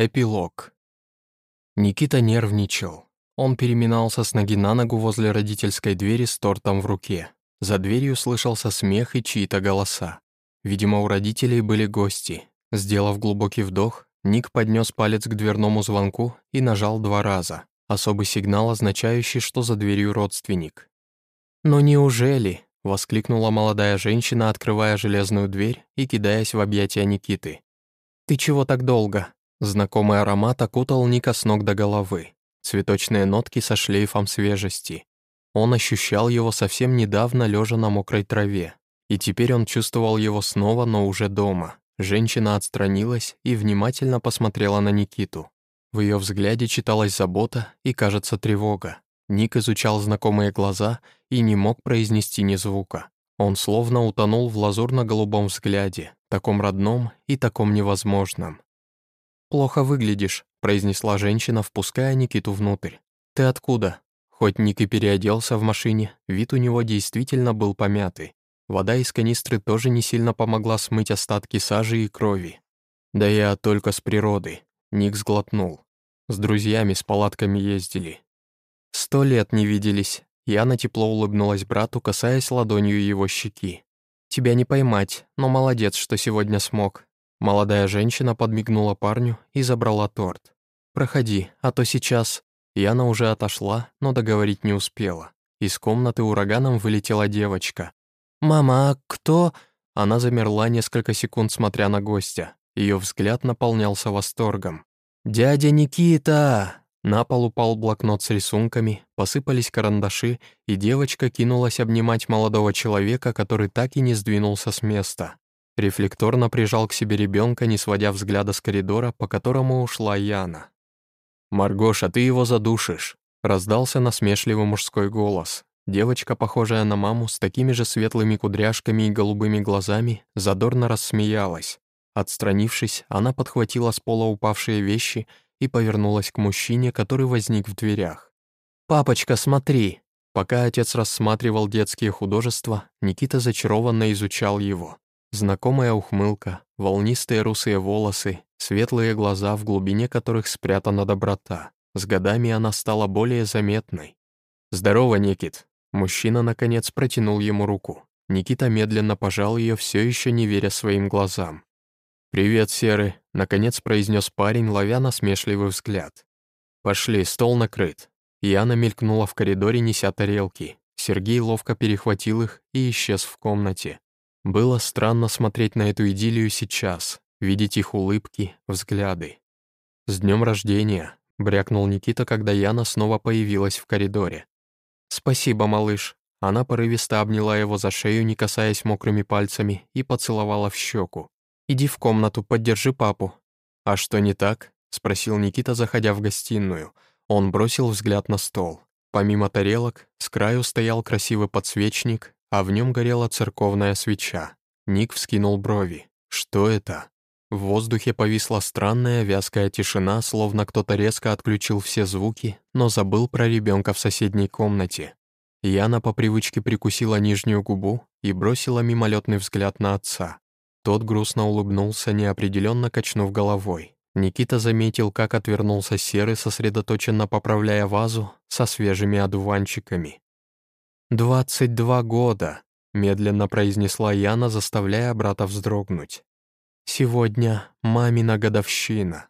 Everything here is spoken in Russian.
Эпилог. Никита нервничал. Он переминался с ноги на ногу возле родительской двери с тортом в руке. За дверью слышался смех и чьи-то голоса. Видимо, у родителей были гости. Сделав глубокий вдох, Ник поднес палец к дверному звонку и нажал два раза. Особый сигнал, означающий, что за дверью родственник. «Но неужели?» — воскликнула молодая женщина, открывая железную дверь и кидаясь в объятия Никиты. «Ты чего так долго?» Знакомый аромат окутал Ника с ног до головы. Цветочные нотки со шлейфом свежести. Он ощущал его совсем недавно, лежа на мокрой траве. И теперь он чувствовал его снова, но уже дома. Женщина отстранилась и внимательно посмотрела на Никиту. В ее взгляде читалась забота и, кажется, тревога. Ник изучал знакомые глаза и не мог произнести ни звука. Он словно утонул в лазурно-голубом взгляде, таком родном и таком невозможном. «Плохо выглядишь», — произнесла женщина, впуская Никиту внутрь. «Ты откуда?» Хоть Ник и переоделся в машине, вид у него действительно был помятый. Вода из канистры тоже не сильно помогла смыть остатки сажи и крови. «Да я только с природы», — Ник сглотнул. «С друзьями с палатками ездили». «Сто лет не виделись», — Яна тепло улыбнулась брату, касаясь ладонью его щеки. «Тебя не поймать, но молодец, что сегодня смог. Молодая женщина подмигнула парню и забрала торт. «Проходи, а то сейчас...» Яна уже отошла, но договорить не успела. Из комнаты ураганом вылетела девочка. «Мама, а кто?» Она замерла несколько секунд, смотря на гостя. Ее взгляд наполнялся восторгом. «Дядя Никита!» На пол упал блокнот с рисунками, посыпались карандаши, и девочка кинулась обнимать молодого человека, который так и не сдвинулся с места. Рефлекторно прижал к себе ребенка, не сводя взгляда с коридора, по которому ушла Яна. «Маргоша, ты его задушишь!» Раздался насмешливый мужской голос. Девочка, похожая на маму, с такими же светлыми кудряшками и голубыми глазами, задорно рассмеялась. Отстранившись, она подхватила с пола упавшие вещи и повернулась к мужчине, который возник в дверях. «Папочка, смотри!» Пока отец рассматривал детские художества, Никита зачарованно изучал его. Знакомая ухмылка, волнистые русые волосы, светлые глаза, в глубине которых спрятана доброта. С годами она стала более заметной. «Здорово, Никит!» Мужчина, наконец, протянул ему руку. Никита медленно пожал ее, все еще не веря своим глазам. «Привет, Серый», — наконец произнес парень, ловя насмешливый взгляд. «Пошли, стол накрыт». Яна мелькнула в коридоре, неся тарелки. Сергей ловко перехватил их и исчез в комнате. Было странно смотреть на эту идиллию сейчас, видеть их улыбки, взгляды. «С днем рождения!» — брякнул Никита, когда Яна снова появилась в коридоре. «Спасибо, малыш». Она порывисто обняла его за шею, не касаясь мокрыми пальцами, и поцеловала в щеку. «Иди в комнату, поддержи папу». «А что не так?» — спросил Никита, заходя в гостиную. Он бросил взгляд на стол. Помимо тарелок, с краю стоял красивый подсвечник, а в нем горела церковная свеча. Ник вскинул брови. «Что это?» В воздухе повисла странная вязкая тишина, словно кто-то резко отключил все звуки, но забыл про ребенка в соседней комнате. Яна по привычке прикусила нижнюю губу и бросила мимолетный взгляд на отца. Тот грустно улыбнулся, неопределенно качнув головой. Никита заметил, как отвернулся Серый, сосредоточенно поправляя вазу со свежими одуванчиками. «Двадцать два года», — медленно произнесла Яна, заставляя брата вздрогнуть. «Сегодня мамина годовщина».